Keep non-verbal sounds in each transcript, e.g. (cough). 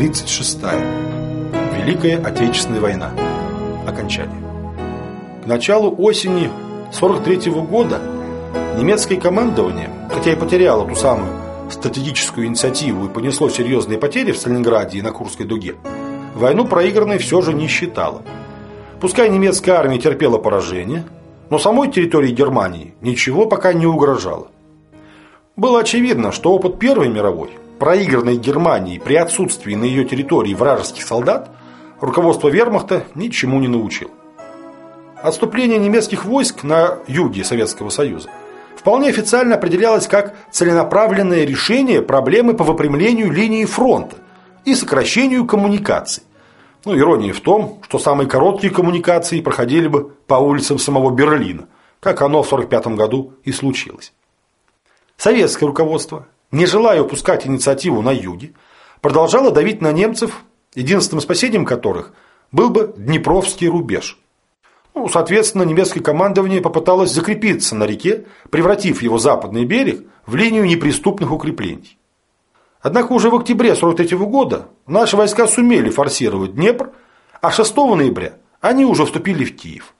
Беседа 36. Великая Отечественная война. Окончание. К началу осени 43 года немецкое командование, хотя и потеряло ту самую стратегическую инициативу и понесло серьезные потери в Сталинграде и на Курской дуге, войну проигранной все же не считало. Пускай немецкая армия терпела поражение, но самой территории Германии ничего пока не угрожало. Было очевидно, что опыт Первой мировой, проигранной Германии при отсутствии на ее территории вражеских солдат, руководство вермахта ничему не научил. Отступление немецких войск на юге Советского Союза вполне официально определялось как целенаправленное решение проблемы по выпрямлению линии фронта и сокращению коммуникаций. Ну, ирония в том, что самые короткие коммуникации проходили бы по улицам самого Берлина, как оно в 1945 году и случилось. Советское руководство, не желая упускать инициативу на юге, продолжало давить на немцев, единственным спасением которых был бы Днепровский рубеж. Ну, соответственно, немецкое командование попыталось закрепиться на реке, превратив его западный берег в линию неприступных укреплений. Однако уже в октябре 1943 года наши войска сумели форсировать Днепр, а 6 ноября они уже вступили в Киев.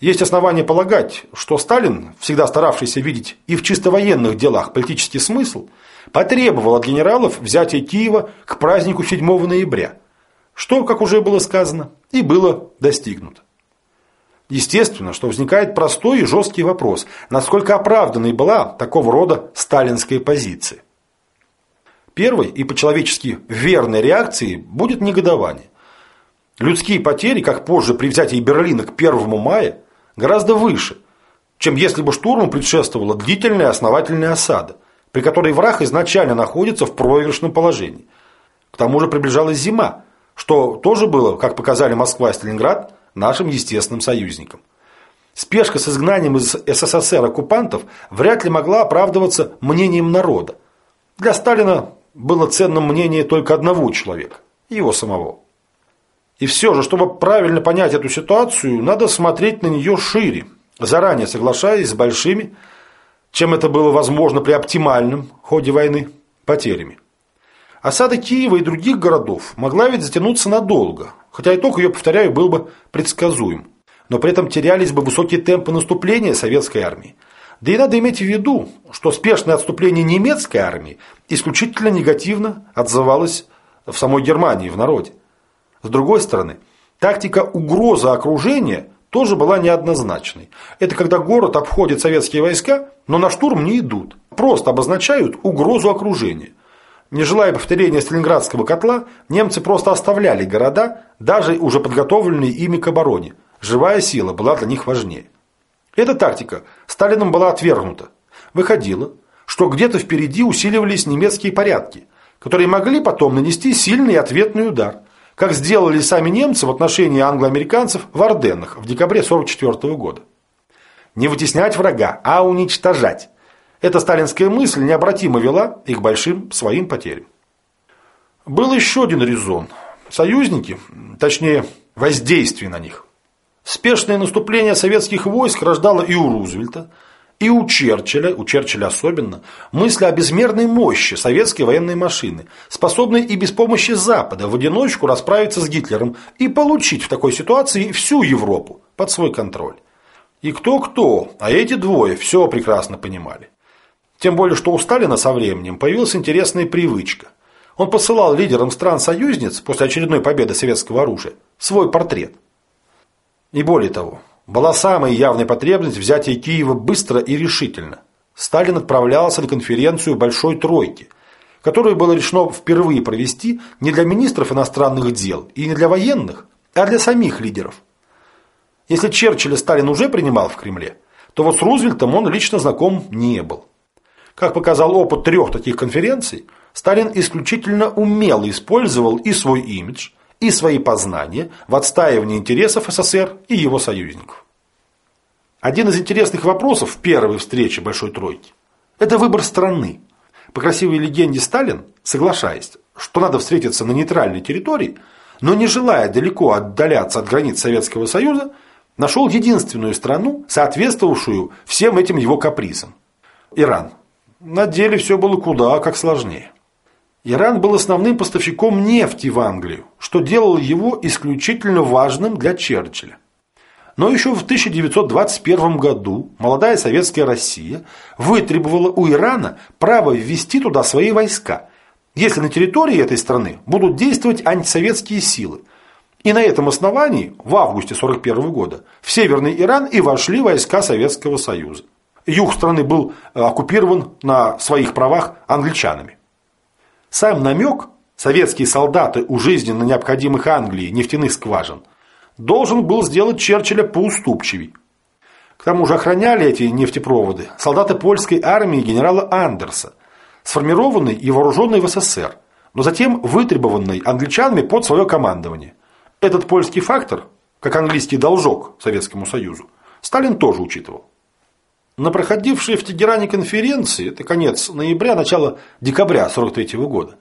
Есть основания полагать, что Сталин, всегда старавшийся видеть и в чисто военных делах политический смысл, потребовал от генералов взятия Киева к празднику 7 ноября, что, как уже было сказано, и было достигнуто. Естественно, что возникает простой и жесткий вопрос, насколько оправданной была такого рода сталинская позиция. Первой и по-человечески верной реакцией будет негодование. Людские потери, как позже при взятии Берлина к 1 мая, гораздо выше, чем если бы штурму предшествовала длительная основательная осада, при которой враг изначально находится в проигрышном положении. К тому же приближалась зима, что тоже было, как показали Москва и Сталинград, нашим естественным союзникам. Спешка с изгнанием из СССР оккупантов вряд ли могла оправдываться мнением народа. Для Сталина было ценным мнение только одного человека – его самого. И все же, чтобы правильно понять эту ситуацию, надо смотреть на нее шире, заранее соглашаясь с большими, чем это было возможно при оптимальном ходе войны, потерями. Осада Киева и других городов могла ведь затянуться надолго, хотя итог ее, повторяю, был бы предсказуем. Но при этом терялись бы высокие темпы наступления советской армии. Да и надо иметь в виду, что спешное отступление немецкой армии исключительно негативно отзывалось в самой Германии, в народе. С другой стороны, тактика угрозы окружения тоже была неоднозначной. Это когда город обходит советские войска, но на штурм не идут. Просто обозначают угрозу окружения. Не желая повторения Сталинградского котла, немцы просто оставляли города, даже уже подготовленные ими к обороне. Живая сила была для них важнее. Эта тактика Сталином была отвергнута. Выходило, что где-то впереди усиливались немецкие порядки, которые могли потом нанести сильный ответный удар – как сделали сами немцы в отношении англоамериканцев в Орденнах в декабре 1944 года. Не вытеснять врага, а уничтожать. Эта сталинская мысль необратимо вела и к большим своим потерям. Был еще один резон. Союзники, точнее воздействие на них. Спешное наступление советских войск рождало и у Рузвельта, и у Черчилля, у Черчилля особенно, мысли о безмерной мощи советской военной машины, способной и без помощи Запада в одиночку расправиться с Гитлером и получить в такой ситуации всю Европу под свой контроль. И кто-кто, а эти двое все прекрасно понимали. Тем более, что у Сталина со временем появилась интересная привычка. Он посылал лидерам стран-союзниц после очередной победы советского оружия свой портрет. И более того, была самая явная потребность взятия Киева быстро и решительно. Сталин отправлялся на конференцию Большой Тройки, которую было решено впервые провести не для министров иностранных дел и не для военных, а для самих лидеров. Если Черчилля Сталин уже принимал в Кремле, то вот с Рузвельтом он лично знаком не был. Как показал опыт трех таких конференций, Сталин исключительно умело использовал и свой имидж – и свои познания в отстаивании интересов СССР и его союзников. Один из интересных вопросов первой встрече Большой Тройки – это выбор страны. По красивой легенде Сталин, соглашаясь, что надо встретиться на нейтральной территории, но не желая далеко отдаляться от границ Советского Союза, нашел единственную страну, соответствовавшую всем этим его капризам – Иран. На деле все было куда как сложнее. Иран был основным поставщиком нефти в Англию, что делало его исключительно важным для Черчилля. Но еще в 1921 году молодая советская Россия вытребовала у Ирана право ввести туда свои войска, если на территории этой страны будут действовать антисоветские силы. И на этом основании в августе 1941 года в Северный Иран и вошли войска Советского Союза. Юг страны был э, оккупирован на своих правах англичанами. Сам намек «советские солдаты у жизненно необходимых Англии нефтяных скважин» должен был сделать Черчилля поуступчивей. К тому же охраняли эти нефтепроводы солдаты польской армии генерала Андерса, сформированной и вооруженной в СССР, но затем вытребованной англичанами под свое командование. Этот польский фактор, как английский должок Советскому Союзу, Сталин тоже учитывал. На проходившей в Тегеране конференции, это конец ноября, начало декабря 1943 года,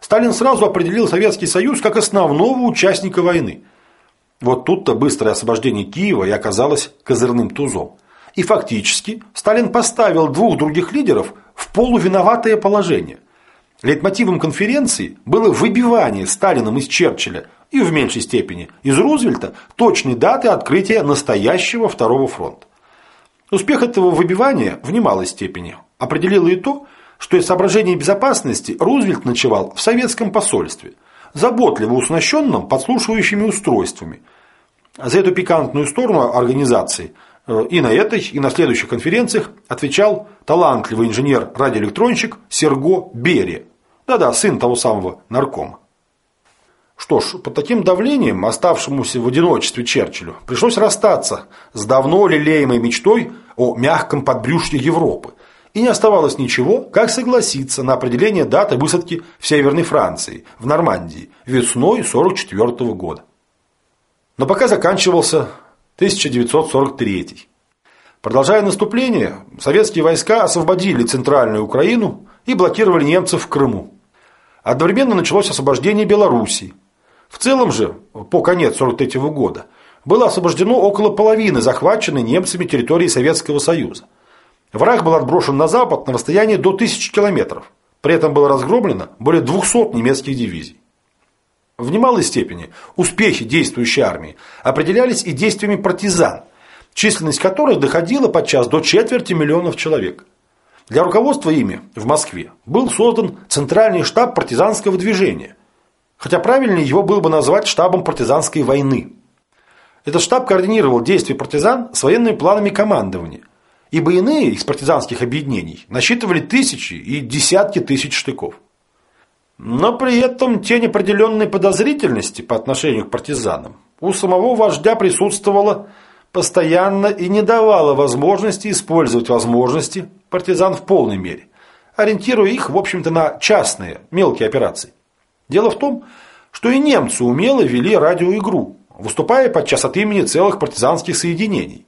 Сталин сразу определил Советский Союз как основного участника войны. Вот тут-то быстрое освобождение Киева и оказалось козырным тузом. И фактически Сталин поставил двух других лидеров в полувиноватое положение. Лейтмотивом конференции было выбивание Сталином из Черчилля и в меньшей степени из Рузвельта точной даты открытия настоящего Второго фронта. Успех этого выбивания в немалой степени определило и то, что из соображений безопасности Рузвельт ночевал в советском посольстве, заботливо уснащенном подслушивающими устройствами. За эту пикантную сторону организации э, и на этой, и на следующих конференциях отвечал талантливый инженер-радиоэлектронщик Серго Берия. Да-да, сын того самого наркома. Что ж, под таким давлением оставшемуся в одиночестве Черчиллю пришлось расстаться с давно лелеемой мечтой о мягком подбрюшье Европы. И не оставалось ничего, как согласиться на определение даты высадки в Северной Франции, в Нормандии, весной 1944 года. Но пока заканчивался 1943. Продолжая наступление, советские войска освободили Центральную Украину и блокировали немцев в Крыму. Одновременно началось освобождение Белоруссии. В целом же, по конец 1943 года, было освобождено около половины захваченной немцами территории Советского Союза. Враг был отброшен на запад на расстояние до тысячи километров. При этом было разгромлено более 200 немецких дивизий. В немалой степени успехи действующей армии определялись и действиями партизан, численность которых доходила подчас до четверти миллионов человек. Для руководства ими в Москве был создан Центральный штаб партизанского движения, хотя правильнее его было бы назвать штабом партизанской войны. Этот штаб координировал действия партизан с военными планами командования, ибо иные из партизанских объединений насчитывали тысячи и десятки тысяч штыков. Но при этом тень определенной подозрительности по отношению к партизанам у самого вождя присутствовала постоянно и не давала возможности использовать возможности партизан в полной мере, ориентируя их, в общем-то, на частные, мелкие операции. Дело в том, что и немцы умело вели радиоигру, выступая подчас от имени целых партизанских соединений.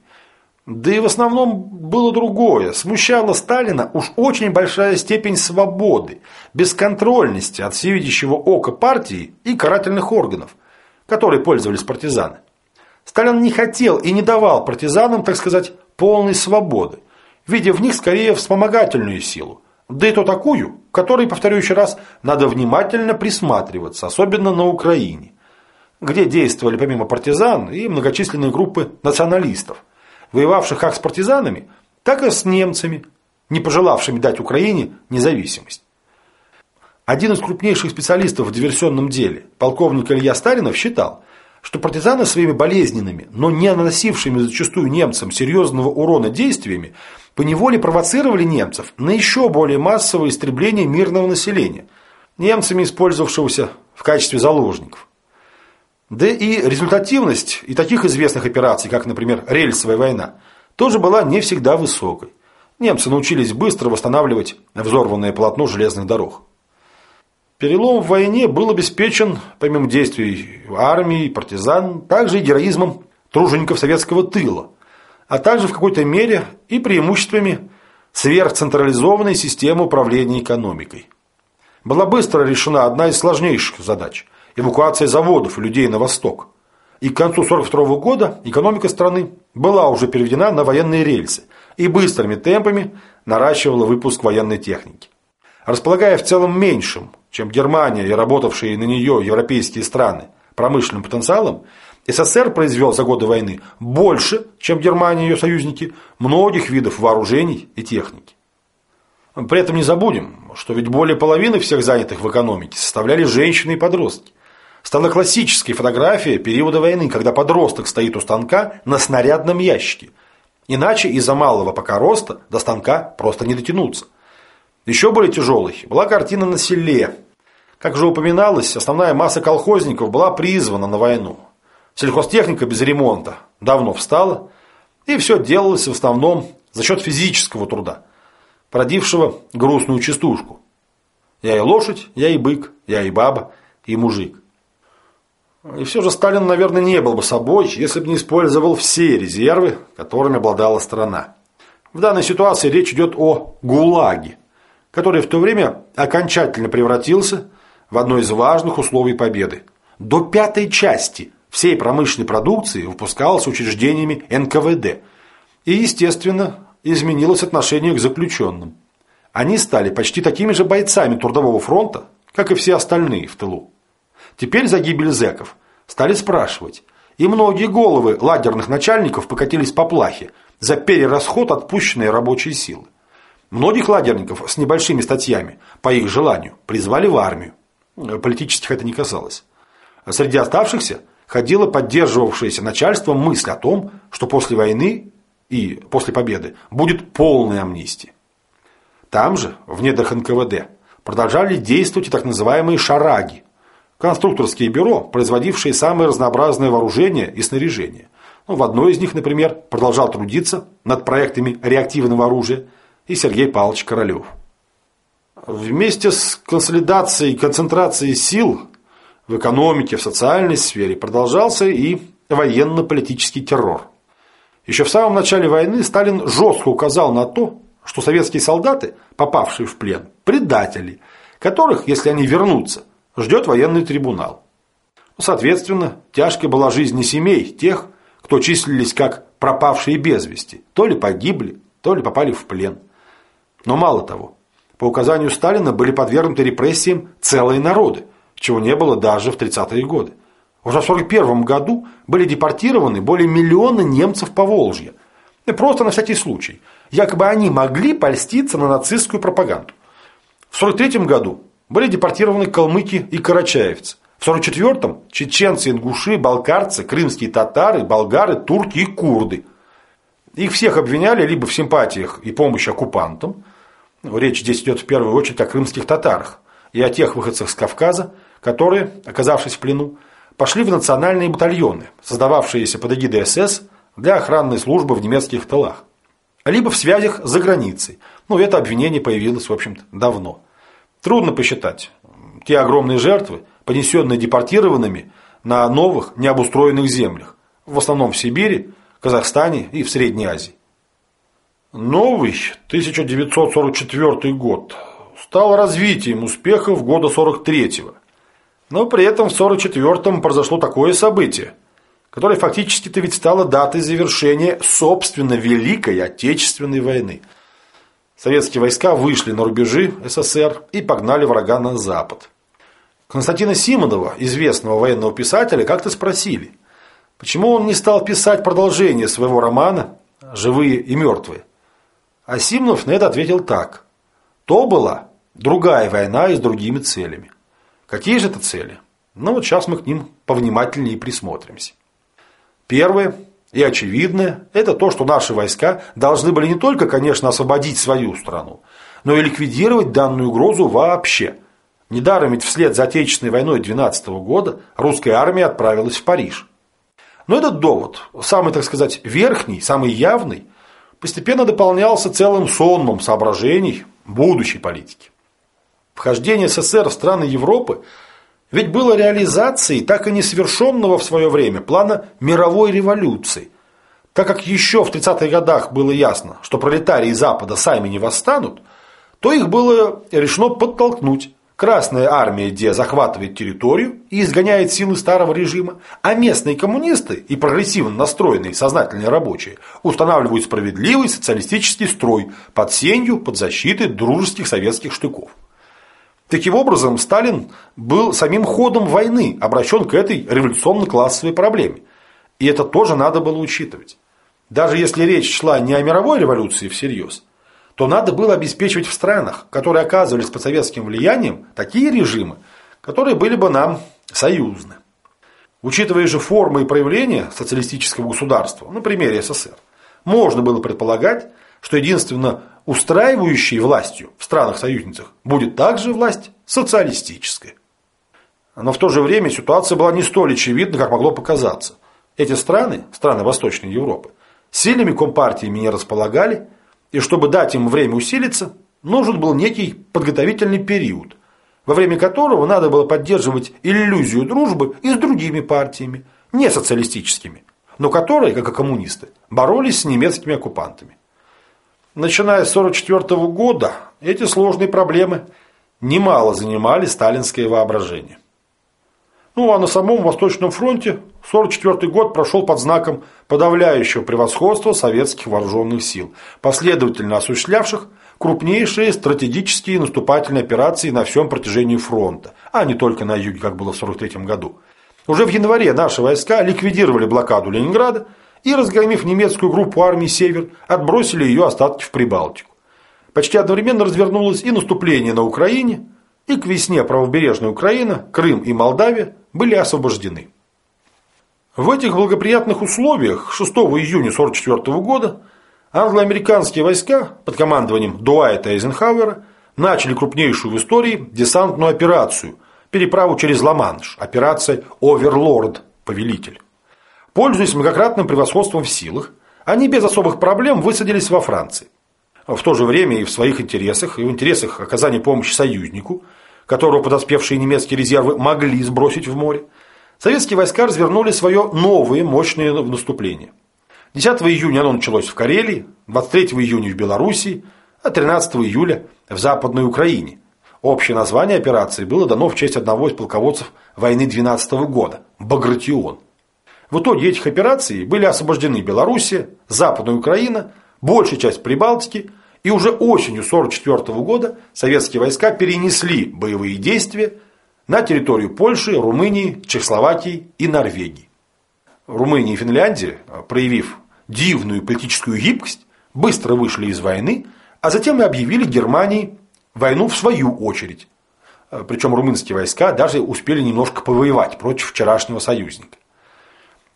Да и в основном было другое. Смущала Сталина уж очень большая степень свободы, бесконтрольности от всевидящего ока партии и карательных органов, которые пользовались партизаны. Сталин не хотел и не давал партизанам, так сказать, полной свободы, видя в них скорее вспомогательную силу, да и то такую, которой, повторю еще раз, надо внимательно присматриваться, особенно на Украине где действовали помимо партизан и многочисленные группы националистов, воевавших как с партизанами, так и с немцами, не пожелавшими дать Украине независимость. Один из крупнейших специалистов в диверсионном деле, полковник Илья Старинов, считал, что партизаны своими болезненными, но не наносившими зачастую немцам серьезного урона действиями, поневоле провоцировали немцев на еще более массовое истребление мирного населения, немцами использовавшегося в качестве заложников. Да и результативность и таких известных операций, как, например, рельсовая война, тоже была не всегда высокой. Немцы научились быстро восстанавливать взорванное полотно железных дорог. Перелом в войне был обеспечен, помимо действий армии, партизан, также и героизмом тружеников советского тыла, а также в какой-то мере и преимуществами сверхцентрализованной системы управления экономикой. Была быстро решена одна из сложнейших задач – эвакуация заводов и людей на восток. И к концу 1942 года экономика страны была уже переведена на военные рельсы и быстрыми темпами наращивала выпуск военной техники. Располагая в целом меньшим, чем Германия и работавшие на нее европейские страны промышленным потенциалом, СССР произвел за годы войны больше, чем Германия и ее союзники, многих видов вооружений и техники. При этом не забудем, что ведь более половины всех занятых в экономике составляли женщины и подростки. Стала классической фотография периода войны, когда подросток стоит у станка на снарядном ящике. Иначе из-за малого пока роста до станка просто не дотянуться. Еще более тяжелой была картина на селе. Как уже упоминалось, основная масса колхозников была призвана на войну. Сельхозтехника без ремонта давно встала, и все делалось в основном за счет физического труда, породившего грустную частушку. Я и лошадь, я и бык, я и баба, и мужик. И все же Сталин, наверное, не был бы собой, если бы не использовал все резервы, которыми обладала страна. В данной ситуации речь идет о ГУЛАГе, который в то время окончательно превратился в одно из важных условий победы. До пятой части всей промышленной продукции выпускалась учреждениями НКВД. И, естественно, изменилось отношение к заключенным. Они стали почти такими же бойцами Трудового фронта, как и все остальные в тылу. Теперь за гибель зэков стали спрашивать. И многие головы лагерных начальников покатились по плахе за перерасход отпущенной рабочей силы. Многих лагерников с небольшими статьями, по их желанию, призвали в армию. Политических это не касалось. А среди оставшихся ходила поддерживавшаяся начальством мысль о том, что после войны и после победы будет полная амнистия. Там же, в недрах НКВД, продолжали действовать и так называемые «шараги», Конструкторские бюро, производившие самые разнообразные вооружения и снаряжение. Ну, в одной из них, например, продолжал трудиться над проектами реактивного оружия и Сергей Павлович Королев. Вместе с консолидацией и концентрацией сил в экономике, в социальной сфере продолжался и военно-политический террор. Еще в самом начале войны Сталин жестко указал на то, что советские солдаты, попавшие в плен, предатели, которых, если они вернутся, ждет военный трибунал. Соответственно, тяжкой была жизнь семей тех, кто числились как пропавшие без вести, то ли погибли, то ли попали в плен. Но мало того, по указанию Сталина были подвергнуты репрессиям целые народы, чего не было даже в 30-е годы. Уже в 1941 году были депортированы более миллиона немцев по Волжье. И просто на всякий случай. Якобы они могли польститься на нацистскую пропаганду. В 1943 году были депортированы калмыки и карачаевцы. В 1944-м чеченцы, ингуши, балкарцы, крымские татары, болгары, турки и курды. Их всех обвиняли либо в симпатиях и помощи оккупантам, речь здесь идет в первую очередь о крымских татарах, и о тех выходцах с Кавказа, которые, оказавшись в плену, пошли в национальные батальоны, создававшиеся под эгидой СС для охранной службы в немецких тылах. Либо в связях за границей. Ну, это обвинение появилось, в общем-то, давно. Трудно посчитать те огромные жертвы, понесенные депортированными на новых, необустроенных землях, в основном в Сибири, Казахстане и в Средней Азии. Новый 1944 год стал развитием успехов года 43-го. Но при этом в 44-м произошло такое событие, которое фактически-то ведь стало датой завершения собственно Великой Отечественной войны – Советские войска вышли на рубежи СССР и погнали врага на запад. Константина Симонова, известного военного писателя, как-то спросили, почему он не стал писать продолжение своего романа «Живые и мертвые». А Симонов на это ответил так. То была другая война и с другими целями. Какие же это цели? Ну вот сейчас мы к ним повнимательнее присмотримся. Первое и очевидное – это то, что наши войска должны были не только, конечно, освободить свою страну, но и ликвидировать данную угрозу вообще. Недаром ведь вслед за Отечественной войной 12 года русская армия отправилась в Париж. Но этот довод, самый, так сказать, верхний, самый явный, постепенно дополнялся целым сонмом соображений будущей политики. Вхождение СССР в страны Европы – ведь было реализацией так и не совершенного в свое время плана мировой революции. Так как еще в 30-х годах было ясно, что пролетарии Запада сами не восстанут, то их было решено подтолкнуть. Красная армия, где захватывает территорию и изгоняет силы старого режима, а местные коммунисты и прогрессивно настроенные сознательные рабочие устанавливают справедливый социалистический строй под сенью, под защитой дружеских советских штыков. Таким образом, Сталин был самим ходом войны обращен к этой революционно-классовой проблеме. И это тоже надо было учитывать. Даже если речь шла не о мировой революции всерьез, то надо было обеспечивать в странах, которые оказывались под советским влиянием, такие режимы, которые были бы нам союзны. Учитывая же формы и проявления социалистического государства, на примере СССР, можно было предполагать, что единственно устраивающей властью в странах-союзницах будет также власть социалистическая. Но в то же время ситуация была не столь очевидна, как могло показаться. Эти страны, страны Восточной Европы, сильными компартиями не располагали, и чтобы дать им время усилиться, нужен был некий подготовительный период, во время которого надо было поддерживать иллюзию дружбы и с другими партиями, не социалистическими, но которые, как и коммунисты, боролись с немецкими оккупантами. Начиная с 1944 года эти сложные проблемы немало занимали сталинское воображение. Ну а на самом Восточном фронте 1944 год прошел под знаком подавляющего превосходства советских вооруженных сил, последовательно осуществлявших крупнейшие стратегические наступательные операции на всем протяжении фронта, а не только на юге, как было в 1943 году. Уже в январе наши войска ликвидировали блокаду Ленинграда и, разгромив немецкую группу армии «Север», отбросили ее остатки в Прибалтику. Почти одновременно развернулось и наступление на Украине, и к весне правобережная Украина, Крым и Молдавия были освобождены. В этих благоприятных условиях 6 июня 1944 года англо-американские войска под командованием Дуайта Эйзенхауэра начали крупнейшую в истории десантную операцию – переправу через Ла-Манш, операция «Оверлорд» – «Повелитель». Пользуясь многократным превосходством в силах, они без особых проблем высадились во Франции. В то же время и в своих интересах, и в интересах оказания помощи союзнику – которого подоспевшие немецкие резервы могли сбросить в море, советские войска развернули свое новое мощное наступление. 10 июня оно началось в Карелии, 23 июня в Белоруссии, а 13 июля в Западной Украине. Общее название операции было дано в честь одного из полководцев войны 12 года – Багратион. В итоге этих операций были освобождены Белоруссия, Западная Украина, большая часть Прибалтики – и уже осенью 1944 года советские войска перенесли боевые действия на территорию Польши, Румынии, Чехословакии и Норвегии. Румыния и Финляндия, проявив дивную политическую гибкость, быстро вышли из войны, а затем и объявили Германии войну в свою очередь. Причем румынские войска даже успели немножко повоевать против вчерашнего союзника.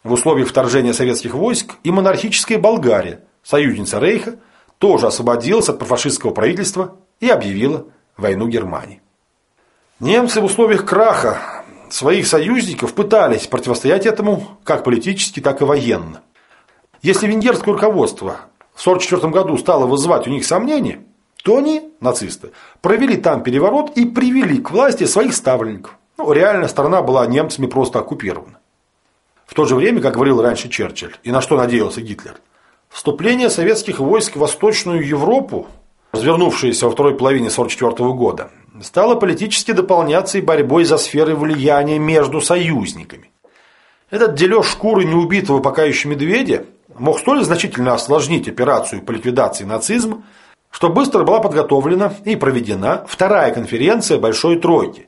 В условиях вторжения советских войск и монархическая Болгария, союзница Рейха, тоже освободилась от профашистского правительства и объявила войну Германии. Немцы в условиях краха своих союзников пытались противостоять этому как политически, так и военно. Если венгерское руководство в 1944 году стало вызывать у них сомнения, то они, нацисты, провели там переворот и привели к власти своих ставленников. Ну, реально страна была немцами просто оккупирована. В то же время, как говорил раньше Черчилль, и на что надеялся Гитлер – Вступление советских войск в Восточную Европу, развернувшееся во второй половине 1944 года, стало политически дополняться и борьбой за сферы влияния между союзниками. Этот дележ шкуры неубитого пока еще медведя мог столь значительно осложнить операцию по ликвидации нацизма, что быстро была подготовлена и проведена вторая конференция Большой Тройки,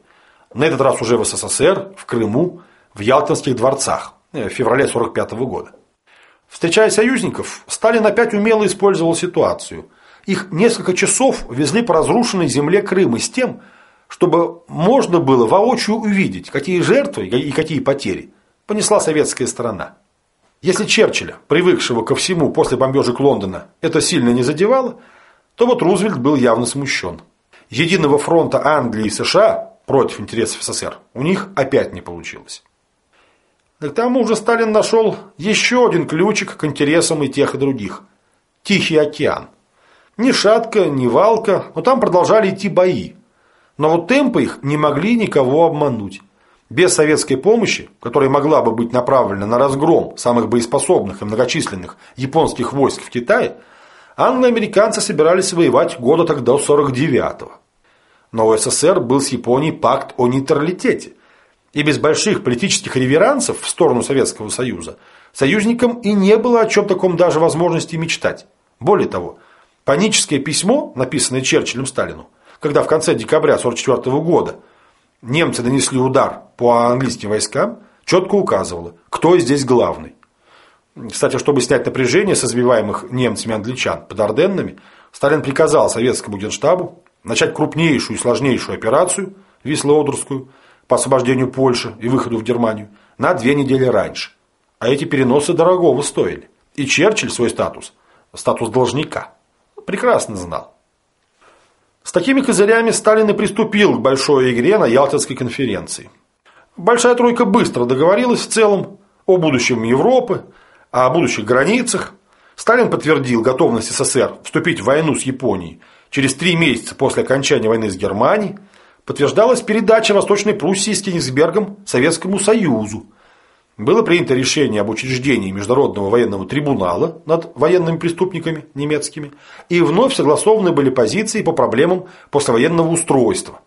на этот раз уже в СССР, в Крыму, в Ялтинских дворцах в феврале 1945 года. Встречая союзников, Сталин опять умело использовал ситуацию. Их несколько часов везли по разрушенной земле Крыма с тем, чтобы можно было воочию увидеть, какие жертвы и какие потери понесла советская сторона. Если Черчилля, привыкшего ко всему после бомбежек Лондона, это сильно не задевало, то вот Рузвельт был явно смущен. Единого фронта Англии и США против интересов СССР у них опять не получилось. Да к тому же Сталин нашел еще один ключик к интересам и тех, и других. Тихий океан. Ни шатка, ни валка, но там продолжали идти бои. Но вот темпы их не могли никого обмануть. Без советской помощи, которая могла бы быть направлена на разгром самых боеспособных и многочисленных японских войск в Китае, англо-американцы собирались воевать года тогда 49-го. Но у СССР был с Японией пакт о нейтралитете, и без больших политических реверансов в сторону Советского Союза союзникам и не было о чем таком даже возможности мечтать. Более того, паническое письмо, написанное Черчиллем Сталину, когда в конце декабря 1944 года немцы нанесли удар по английским войскам, четко указывала, кто здесь главный. Кстати, чтобы снять напряжение с избиваемых немцами англичан под Орденнами, Сталин приказал советскому генштабу начать крупнейшую и сложнейшую операцию, Висло-Одерскую, по освобождению Польши и выходу в Германию, на две недели раньше. А эти переносы дорогого стоили. И Черчилль свой статус, статус должника, прекрасно знал. С такими козырями Сталин и приступил к большой игре на Ялтинской конференции. Большая тройка быстро договорилась в целом о будущем Европы, о будущих границах. Сталин подтвердил готовность СССР вступить в войну с Японией через три месяца после окончания войны с Германией. Подтверждалась передача Восточной Пруссии с Кенигсбергом Советскому Союзу. Было принято решение об учреждении Международного военного трибунала над военными преступниками немецкими, и вновь согласованы были позиции по проблемам послевоенного устройства.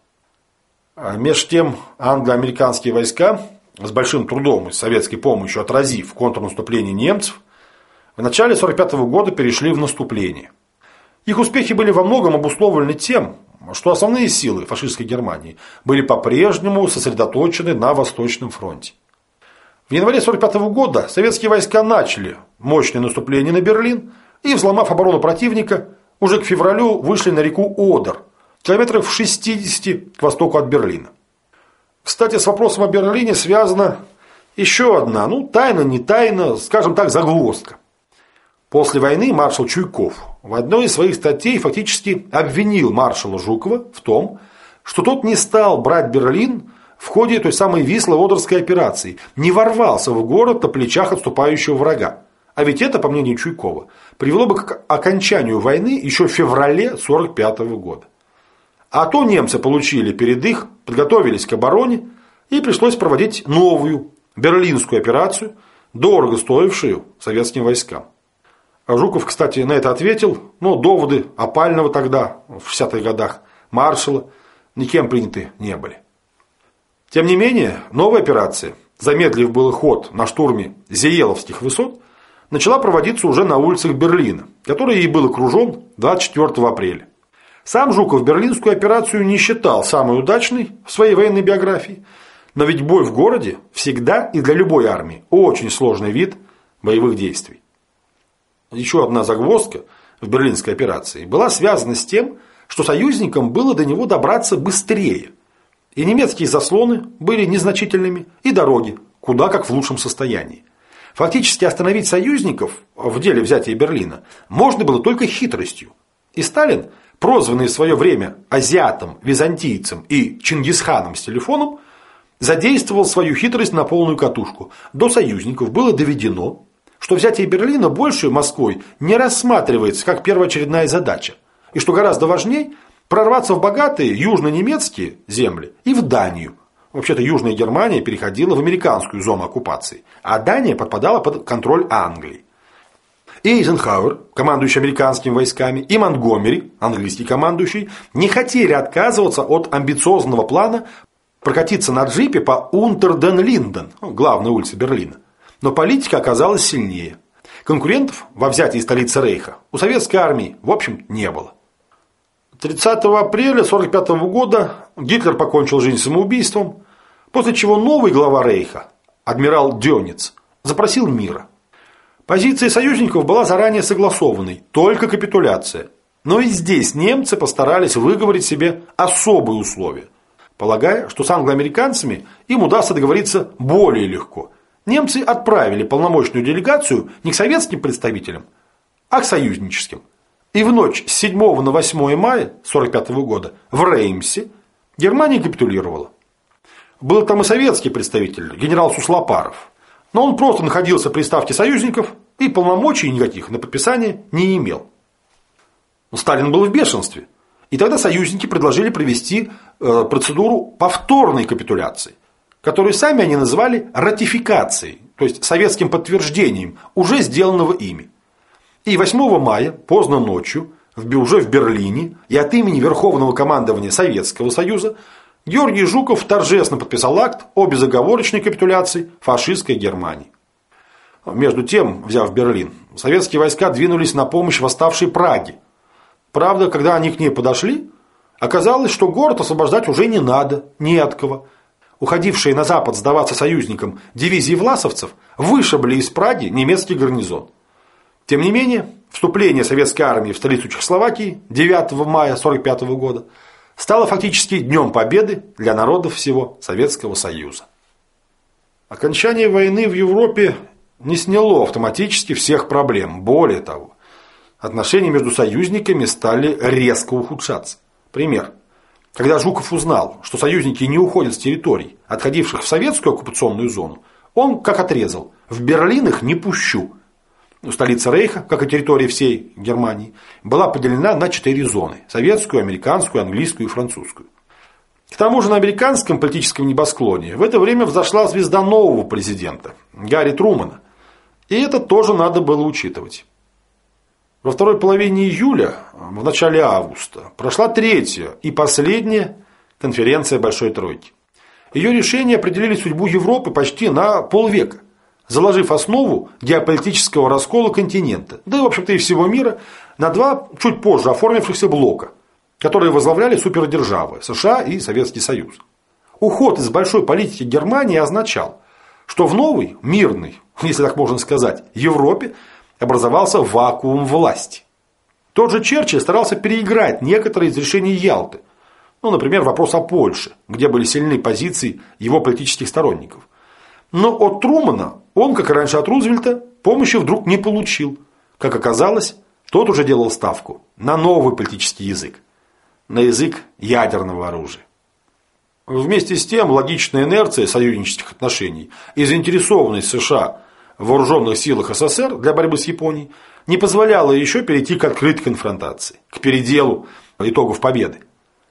А меж тем англо-американские войска с большим трудом и советской помощью отразив контрнаступление немцев, в начале 1945 года перешли в наступление. Их успехи были во многом обусловлены тем, что основные силы фашистской Германии были по-прежнему сосредоточены на Восточном фронте. В январе 1945 года советские войска начали мощное наступление на Берлин и, взломав оборону противника, уже к февралю вышли на реку Одер, километров в 60 к востоку от Берлина. Кстати, с вопросом о Берлине связана еще одна, ну, тайна, не тайна, скажем так, загвоздка. После войны маршал Чуйков в одной из своих статей фактически обвинил маршала Жукова в том, что тот не стал брать Берлин в ходе той самой Висло-Одерской операции, не ворвался в город на плечах отступающего врага. А ведь это, по мнению Чуйкова, привело бы к окончанию войны еще в феврале 1945 года. А то немцы получили перед их, подготовились к обороне, и пришлось проводить новую берлинскую операцию, дорого стоившую советским войскам. Жуков, кстати, на это ответил, но доводы опального тогда, в 60-х годах, маршала, никем приняты не были. Тем не менее, новая операция, замедлив был ход на штурме Зиеловских высот, начала проводиться уже на улицах Берлина, который и был окружен 24 апреля. Сам Жуков берлинскую операцию не считал самой удачной в своей военной биографии, но ведь бой в городе всегда и для любой армии очень сложный вид боевых действий. Еще одна загвоздка в берлинской операции была связана с тем, что союзникам было до него добраться быстрее. И немецкие заслоны были незначительными, и дороги куда как в лучшем состоянии. Фактически остановить союзников в деле взятия Берлина можно было только хитростью. И Сталин – прозванный в свое время азиатом, византийцем и Чингисханом с телефоном, задействовал свою хитрость на полную катушку. До союзников было доведено, что взятие Берлина большей Москвой не рассматривается как первоочередная задача, и что гораздо важнее прорваться в богатые южно-немецкие земли и в Данию. Вообще-то Южная Германия переходила в американскую зону оккупации, а Дания подпадала под контроль Англии. И Эйзенхауэр, командующий американскими войсками, и Монтгомери, английский командующий, не хотели отказываться от амбициозного плана прокатиться на джипе по Унтерден-Линден, главной улице Берлина. Но политика оказалась сильнее. Конкурентов во взятии столицы Рейха у советской армии, в общем, не было. 30 апреля 1945 года Гитлер покончил жизнь самоубийством, после чего новый глава Рейха, адмирал Дёниц, запросил мира – Позиция союзников была заранее согласованной, только капитуляция. Но и здесь немцы постарались выговорить себе особые условия, полагая, что с англоамериканцами им удастся договориться более легко. Немцы отправили полномочную делегацию не к советским представителям, а к союзническим. И в ночь с 7 на 8 мая 1945 года в Реймсе Германия капитулировала. Был там и советский представитель, генерал Суслопаров – но он просто находился при ставке союзников и полномочий никаких на подписание не имел. Сталин был в бешенстве. И тогда союзники предложили провести э, процедуру повторной капитуляции, которую сами они называли ратификацией, то есть советским подтверждением уже сделанного ими. И 8 мая, поздно ночью, уже в Берлине и от имени Верховного командования Советского Союза Георгий Жуков торжественно подписал акт о безоговорочной капитуляции фашистской Германии. Между тем, взяв Берлин, советские войска двинулись на помощь восставшей Праге. Правда, когда они к ней подошли, Оказалось, что город освобождать уже не надо, не от кого. Уходившие на запад сдаваться союзникам дивизии власовцев вышибли из Праги немецкий гарнизон. Тем не менее, вступление советской армии в столицу Чехословакии 9 мая 1945 года стало фактически днем победы для народов всего Советского Союза. Окончание войны в Европе не сняло автоматически всех проблем. Более того, отношения между союзниками стали резко ухудшаться. Пример. Когда Жуков узнал, что союзники не уходят с территорий, отходивших в советскую оккупационную зону, он как отрезал «в Берлин их не пущу». Столица Рейха, как и территория всей Германии, была поделена на четыре зоны – советскую, американскую, английскую и французскую. К тому же на американском политическом небосклоне в это время взошла звезда нового президента – Гарри Трумана. И это тоже надо было учитывать. Во второй половине июля, в начале августа, прошла третья и последняя конференция Большой Тройки. Ее решения определили судьбу Европы почти на полвека, заложив основу геополитического раскола континента, да и, в общем-то, и всего мира, на два чуть позже оформившихся блока, которые возглавляли супердержавы США и Советский Союз. Уход из большой политики Германии означал, что в новой, мирной, (laughs) если так можно сказать, Европе образовался вакуум власти. Тот же Черчилль старался переиграть некоторые из решений Ялты. Ну, например, вопрос о Польше, где были сильны позиции его политических сторонников. Но от Трумана он, как и раньше от Рузвельта, помощи вдруг не получил. Как оказалось, тот уже делал ставку на новый политический язык. На язык ядерного оружия. Вместе с тем, логичная инерция союзнических отношений и заинтересованность США вооруженных силах СССР для борьбы с Японией не позволяла еще перейти к открытой конфронтации, к переделу итогов победы.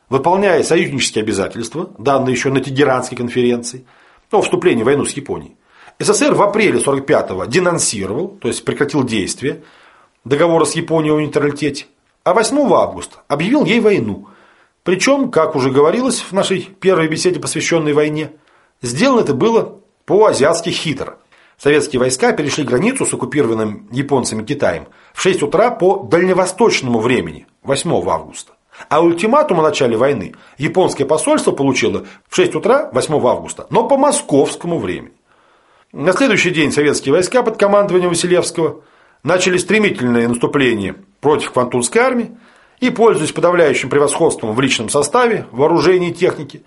Выполняя союзнические обязательства, данные еще на Тегеранской конференции, о вступлении в войну с Японией, СССР в апреле 45-го денонсировал, то есть прекратил действие договора с Японией о нейтралитете, а 8 августа объявил ей войну. Причем, как уже говорилось в нашей первой беседе, посвященной войне, сделано это было по-азиатски хитро. Советские войска перешли границу с оккупированным японцами Китаем в 6 утра по дальневосточному времени, 8 августа. А ультиматум о начале войны японское посольство получило в 6 утра 8 августа, но по московскому времени. На следующий день советские войска под командованием Василевского начали стремительное наступление против Квантунской армии и, пользуясь подавляющим превосходством в личном составе, вооружении и технике,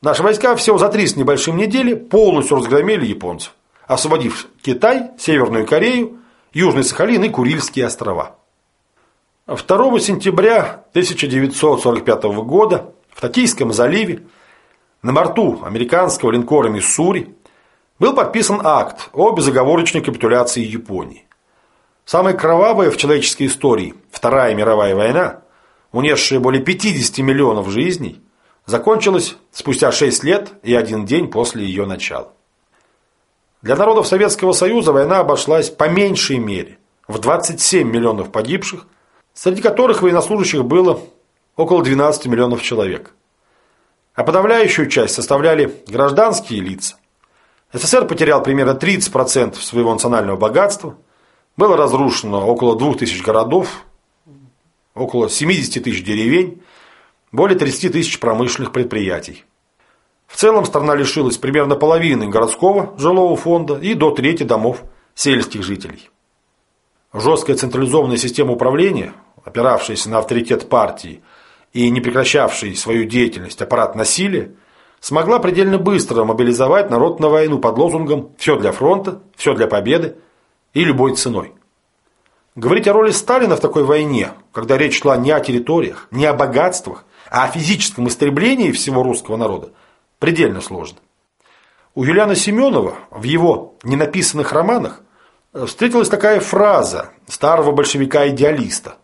наши войска всего за три с небольшим недели полностью разгромили японцев освободив Китай, Северную Корею, Южный Сахалин и Курильские острова. 2 сентября 1945 года в Токийском заливе на борту американского линкора «Миссури» был подписан акт о безоговорочной капитуляции Японии. Самая кровавая в человеческой истории Вторая мировая война, унесшая более 50 миллионов жизней, закончилась спустя 6 лет и один день после ее начала. Для народов Советского Союза война обошлась по меньшей мере в 27 миллионов погибших, среди которых военнослужащих было около 12 миллионов человек. А подавляющую часть составляли гражданские лица. СССР потерял примерно 30% своего национального богатства, было разрушено около 2000 городов, около 70 тысяч деревень, более 30 тысяч промышленных предприятий. В целом страна лишилась примерно половины городского жилого фонда и до трети домов сельских жителей. Жесткая централизованная система управления, опиравшаяся на авторитет партии и не прекращавший свою деятельность аппарат насилия, смогла предельно быстро мобилизовать народ на войну под лозунгом «все для фронта», «все для победы» и любой ценой. Говорить о роли Сталина в такой войне, когда речь шла не о территориях, не о богатствах, а о физическом истреблении всего русского народа, предельно сложно. У Юлиана Семенова в его ненаписанных романах э, встретилась такая фраза старого большевика-идеалиста.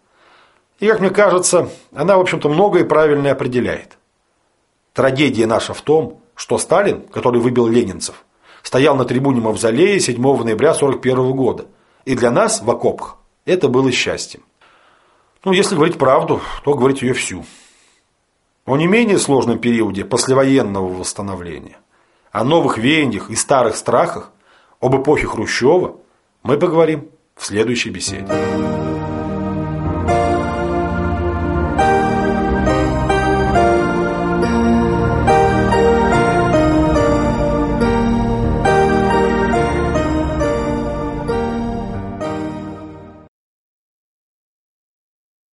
И, как мне кажется, она, в общем-то, многое правильно определяет. Трагедия наша в том, что Сталин, который выбил ленинцев, стоял на трибуне Мавзолея 7 ноября 1941 года. И для нас в окопах это было счастьем. Ну, если говорить правду, то говорить ее всю. О не менее сложном периоде послевоенного восстановления, о новых веяниях и старых страхах, об эпохе Хрущева мы поговорим в следующей беседе.